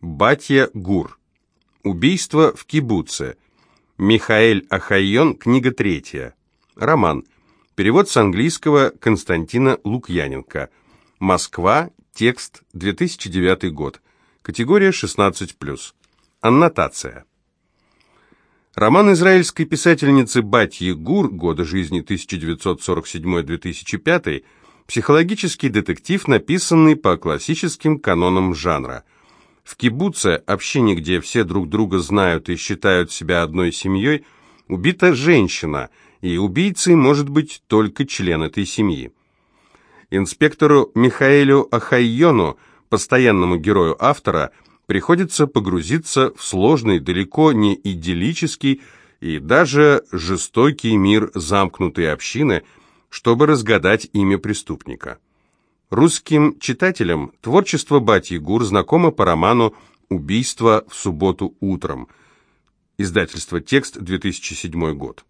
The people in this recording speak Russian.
Батья Гур. Убийство в кибуце. Михаэль Ахайон, книга третья. Роман. Перевод с английского Константина Лукьяненко. Москва. Текст. 2009 год. Категория 16+. Аннотация. Роман израильской писательницы Батьи Гур, года жизни 1947-2005, психологический детектив, написанный по классическим канонам жанра. В кибуце, общине, где все друг друга знают и считают себя одной семьей, убита женщина, и убийцей может быть только член этой семьи. Инспектору Михаэлю Ахайону, постоянному герою автора, приходится погрузиться в сложный, далеко не идиллический и даже жестокий мир замкнутой общины, чтобы разгадать имя преступника. Русским читателям творчество Батьи Гур знакомо по роману «Убийство в субботу утром». Издательство «Текст», 2007 год.